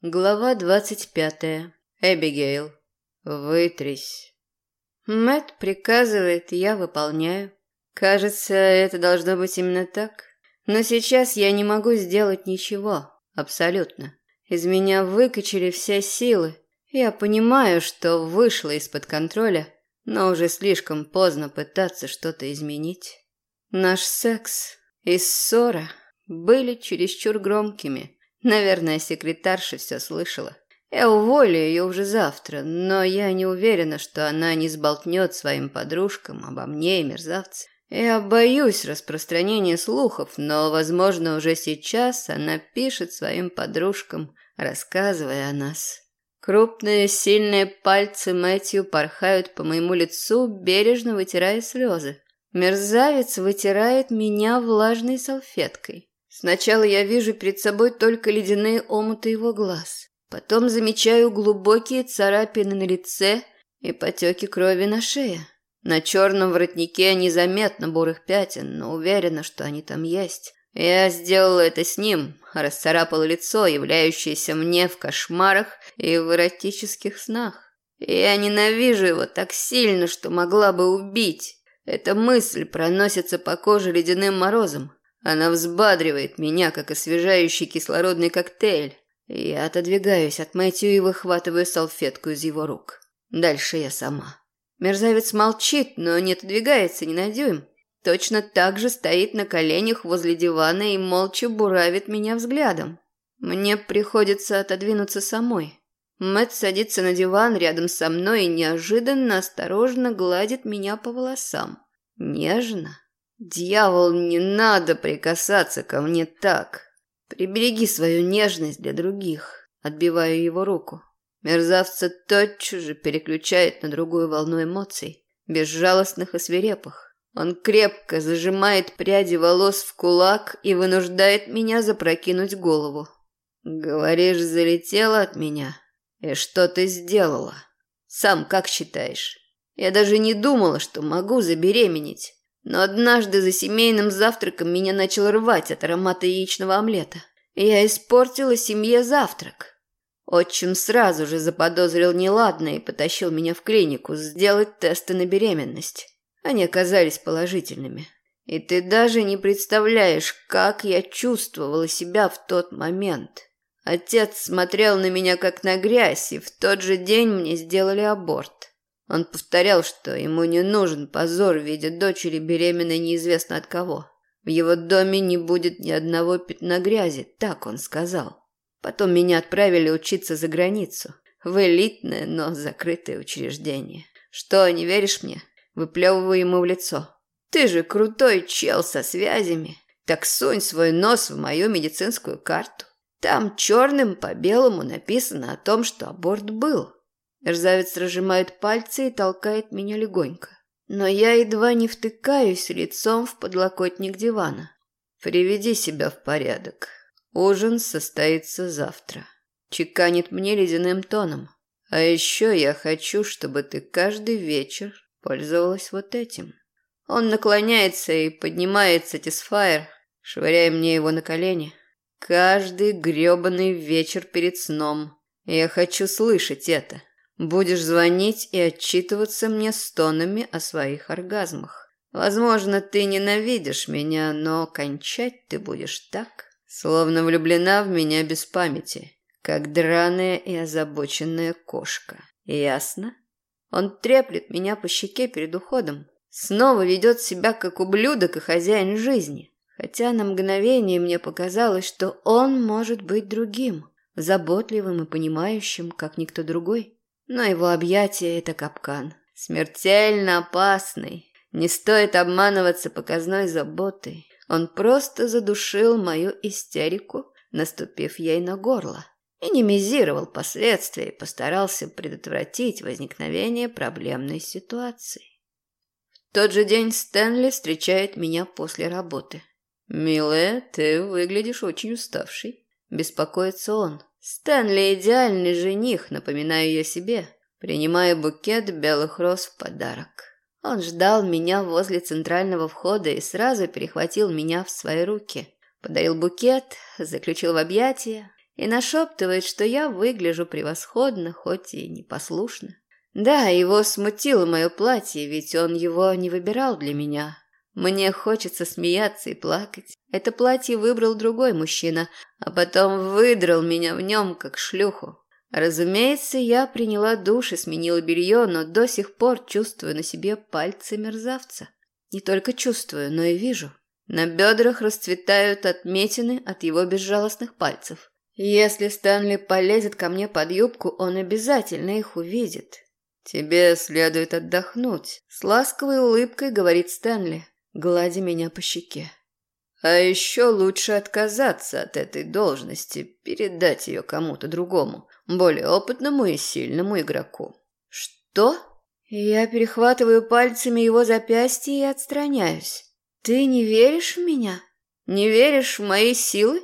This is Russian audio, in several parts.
Глава двадцать пятая. Эбигейл. Вытрись. Мэт приказывает, я выполняю. Кажется, это должно быть именно так. Но сейчас я не могу сделать ничего. Абсолютно. Из меня выкачали все силы. Я понимаю, что вышло из-под контроля, но уже слишком поздно пытаться что-то изменить. Наш секс и ссора были чересчур громкими. Наверное, секретарша все слышала. Я уволю ее уже завтра, но я не уверена, что она не сболтнет своим подружкам обо мне и мерзавце. Я боюсь распространения слухов, но, возможно, уже сейчас она пишет своим подружкам, рассказывая о нас. Крупные, сильные пальцы Мэтью порхают по моему лицу, бережно вытирая слезы. Мерзавец вытирает меня влажной салфеткой. Сначала я вижу перед собой только ледяные омуты его глаз. Потом замечаю глубокие царапины на лице и потеки крови на шее. На черном воротнике незаметно бурых пятен, но уверена, что они там есть. Я сделала это с ним, расцарапала лицо, являющееся мне в кошмарах и в эротических снах. Я ненавижу его так сильно, что могла бы убить. Эта мысль проносится по коже ледяным морозом. Она взбадривает меня, как освежающий кислородный коктейль. Я отодвигаюсь от Мэтью и выхватываю салфетку из его рук. Дальше я сама. Мерзавец молчит, но не отодвигается ни на дюйм. Точно так же стоит на коленях возле дивана и молча буравит меня взглядом. Мне приходится отодвинуться самой. Мэтт садится на диван рядом со мной и неожиданно осторожно гладит меня по волосам. Нежно. Дьявол, не надо прикасаться ко мне так. Прибереги свою нежность для других. Отбиваю его руку. Мерзавца тотчас же переключает на другую волну эмоций, безжалостных и свирепых. Он крепко зажимает пряди волос в кулак и вынуждает меня запрокинуть голову. Говоришь, залетела от меня? И что ты сделала? Сам как считаешь? Я даже не думала, что могу забеременеть. Но однажды за семейным завтраком меня начал рвать от аромата яичного омлета. Я испортила семье завтрак. Отчим сразу же заподозрил неладное и потащил меня в клинику сделать тесты на беременность. Они оказались положительными. И ты даже не представляешь, как я чувствовала себя в тот момент. Отец смотрел на меня как на грязь, и в тот же день мне сделали аборт. Он повторял, что ему не нужен позор в виде дочери беременной неизвестно от кого. В его доме не будет ни одного пятна грязи, так он сказал. Потом меня отправили учиться за границу, в элитное, но закрытое учреждение. Что, не веришь мне? Выплевываю ему в лицо. Ты же крутой чел со связями. Так сунь свой нос в мою медицинскую карту. Там черным по белому написано о том, что аборт был. Мерзавец разжимает пальцы и толкает меня легонько. Но я едва не втыкаюсь лицом в подлокотник дивана. Приведи себя в порядок. Ужин состоится завтра. Чеканит мне ледяным тоном. А еще я хочу, чтобы ты каждый вечер пользовалась вот этим. Он наклоняется и поднимает сатисфайер, швыряя мне его на колени. Каждый грёбаный вечер перед сном. Я хочу слышать это. Будешь звонить и отчитываться мне стонами о своих оргазмах. Возможно, ты ненавидишь меня, но кончать ты будешь так, словно влюблена в меня без памяти, как драная и озабоченная кошка. Ясно? Он треплет меня по щеке перед уходом. Снова ведет себя как ублюдок и хозяин жизни. Хотя на мгновение мне показалось, что он может быть другим, заботливым и понимающим, как никто другой. Но его объятие — это капкан. Смертельно опасный. Не стоит обманываться показной заботой. Он просто задушил мою истерику, наступив ей на горло. Минимизировал последствия и постарался предотвратить возникновение проблемной ситуации. В тот же день Стэнли встречает меня после работы. «Милая, ты выглядишь очень уставшей», – беспокоится он. Стэнли идеальный жених, напоминаю я себе, принимая букет белых роз в подарок. Он ждал меня возле центрального входа и сразу перехватил меня в свои руки. Подарил букет, заключил в объятия. и нашептывает, что я выгляжу превосходно, хоть и непослушно. Да, его смутило мое платье, ведь он его не выбирал для меня. Мне хочется смеяться и плакать. Это платье выбрал другой мужчина, а потом выдрал меня в нем, как шлюху. Разумеется, я приняла душ и сменила белье, но до сих пор чувствую на себе пальцы мерзавца. Не только чувствую, но и вижу. На бедрах расцветают отметины от его безжалостных пальцев. Если Стэнли полезет ко мне под юбку, он обязательно их увидит. «Тебе следует отдохнуть», — с ласковой улыбкой говорит Стэнли гладя меня по щеке. А еще лучше отказаться от этой должности, передать ее кому-то другому, более опытному и сильному игроку. Что? Я перехватываю пальцами его запястье и отстраняюсь. Ты не веришь в меня? Не веришь в мои силы?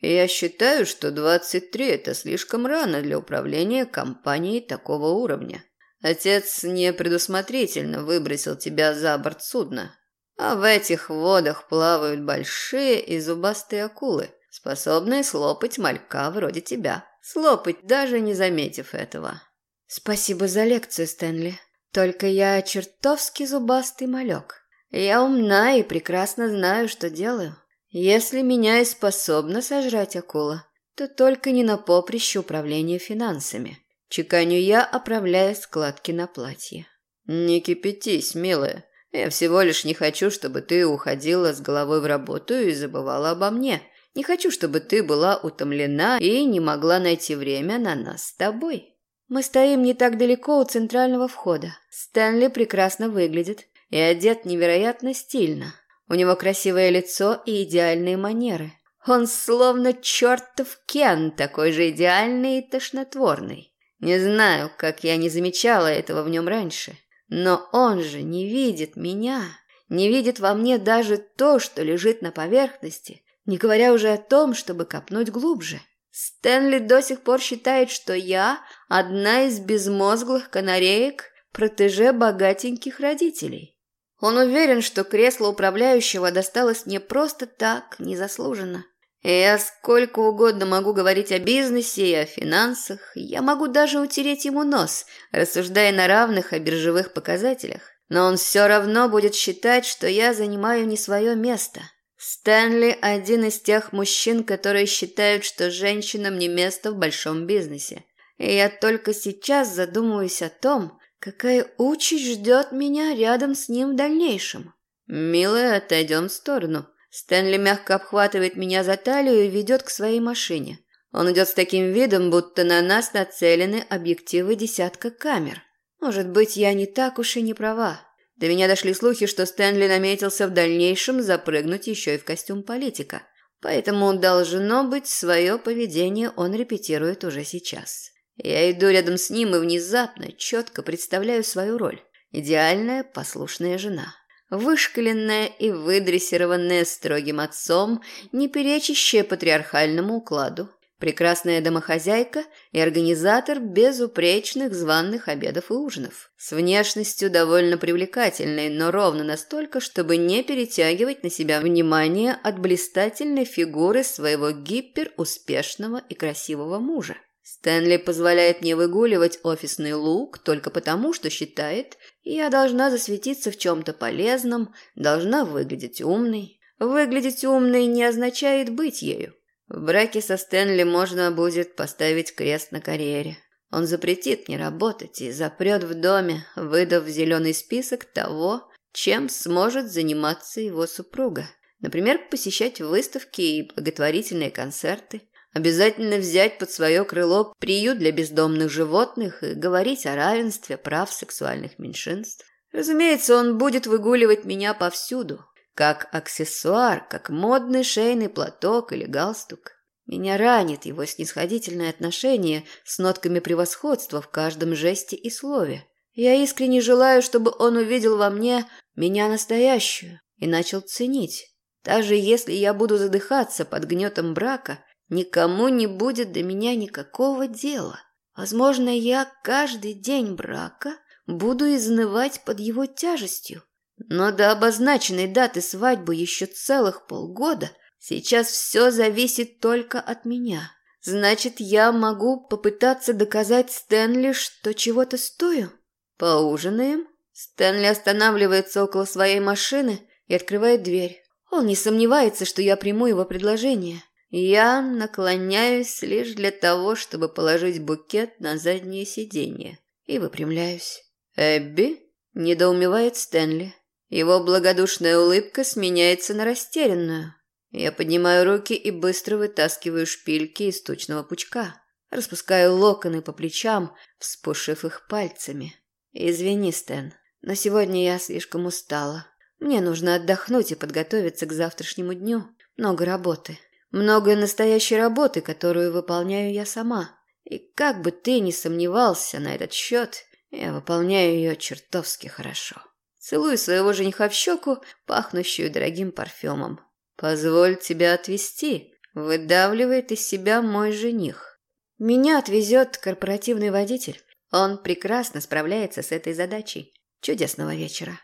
Я считаю, что 23 – это слишком рано для управления компанией такого уровня. Отец непредусмотрительно выбросил тебя за борт судна, а в этих водах плавают большие и зубастые акулы, способные слопать малька вроде тебя. Слопать, даже не заметив этого. Спасибо за лекцию, Стэнли. Только я чертовски зубастый малек. Я умна и прекрасно знаю, что делаю. Если меня и способна сожрать акула, то только не на поприще управления финансами. Чеканю я, оправляя складки на платье. «Не кипятись, милая. Я всего лишь не хочу, чтобы ты уходила с головой в работу и забывала обо мне. Не хочу, чтобы ты была утомлена и не могла найти время на нас с тобой. Мы стоим не так далеко у центрального входа. Стэнли прекрасно выглядит и одет невероятно стильно. У него красивое лицо и идеальные манеры. Он словно чертов Кен, такой же идеальный и тошнотворный. Не знаю, как я не замечала этого в нем раньше. Но он же не видит меня, не видит во мне даже то, что лежит на поверхности, не говоря уже о том, чтобы копнуть глубже. Стэнли до сих пор считает, что я одна из безмозглых канареек, протеже богатеньких родителей. Он уверен, что кресло управляющего досталось мне просто так, незаслуженно. Я сколько угодно могу говорить о бизнесе и о финансах, я могу даже утереть ему нос, рассуждая на равных о биржевых показателях, но он все равно будет считать, что я занимаю не свое место. Стэнли – один из тех мужчин, которые считают, что женщинам не место в большом бизнесе. И я только сейчас задумываюсь о том, какая участь ждет меня рядом с ним в дальнейшем. «Милая, отойдем в сторону», Стэнли мягко обхватывает меня за талию и ведет к своей машине. Он идет с таким видом, будто на нас нацелены объективы десятка камер. Может быть, я не так уж и не права. До меня дошли слухи, что Стэнли наметился в дальнейшем запрыгнуть еще и в костюм политика. Поэтому, должно быть, свое поведение он репетирует уже сейчас. Я иду рядом с ним и внезапно четко представляю свою роль. Идеальная послушная жена вышкаленная и выдрессированная строгим отцом, не перечащая патриархальному укладу, прекрасная домохозяйка и организатор безупречных званных обедов и ужинов, с внешностью довольно привлекательной, но ровно настолько, чтобы не перетягивать на себя внимание от блистательной фигуры своего гиперуспешного и красивого мужа. Стэнли позволяет мне выгуливать офисный лук только потому, что считает, я должна засветиться в чем-то полезном, должна выглядеть умной. Выглядеть умной не означает быть ею. В браке со Стэнли можно будет поставить крест на карьере. Он запретит мне работать и запрет в доме, выдав зеленый список того, чем сможет заниматься его супруга. Например, посещать выставки и благотворительные концерты, Обязательно взять под свое крыло приют для бездомных животных и говорить о равенстве прав сексуальных меньшинств. Разумеется, он будет выгуливать меня повсюду, как аксессуар, как модный шейный платок или галстук. Меня ранит его снисходительное отношение с нотками превосходства в каждом жесте и слове. Я искренне желаю, чтобы он увидел во мне меня настоящую и начал ценить. Даже если я буду задыхаться под гнетом брака – Никому не будет до меня никакого дела. Возможно, я каждый день брака буду изнывать под его тяжестью. Но до обозначенной даты свадьбы еще целых полгода. Сейчас все зависит только от меня. Значит, я могу попытаться доказать Стэнли, что чего-то стою? Поужинаем? Стэнли останавливается около своей машины и открывает дверь. Он не сомневается, что я приму его предложение. Я наклоняюсь лишь для того, чтобы положить букет на заднее сиденье и выпрямляюсь. «Эбби?» – недоумевает Стэнли. Его благодушная улыбка сменяется на растерянную. Я поднимаю руки и быстро вытаскиваю шпильки из тучного пучка. Распускаю локоны по плечам, вспушив их пальцами. «Извини, Стэн, но сегодня я слишком устала. Мне нужно отдохнуть и подготовиться к завтрашнему дню. Много работы». Много настоящей работы, которую выполняю я сама. И как бы ты ни сомневался на этот счет, я выполняю ее чертовски хорошо. Целую своего жениха в щеку, пахнущую дорогим парфюмом. «Позволь тебя отвезти», — выдавливает из себя мой жених. Меня отвезет корпоративный водитель. Он прекрасно справляется с этой задачей. Чудесного вечера.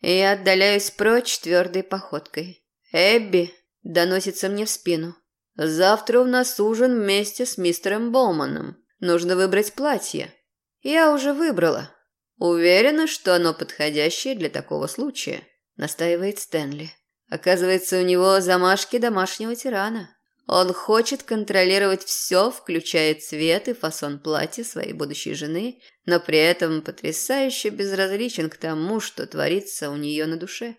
Я отдаляюсь прочь твердой походкой. «Эбби!» Доносится мне в спину. Завтра у нас ужин вместе с мистером Боуманом. Нужно выбрать платье. Я уже выбрала. Уверена, что оно подходящее для такого случая, настаивает Стэнли. Оказывается, у него замашки домашнего тирана. Он хочет контролировать все, включая цвет и фасон платья своей будущей жены, но при этом потрясающе безразличен к тому, что творится у нее на душе.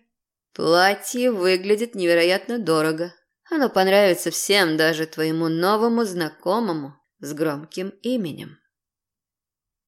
Платье выглядит невероятно дорого. Оно понравится всем, даже твоему новому знакомому с громким именем.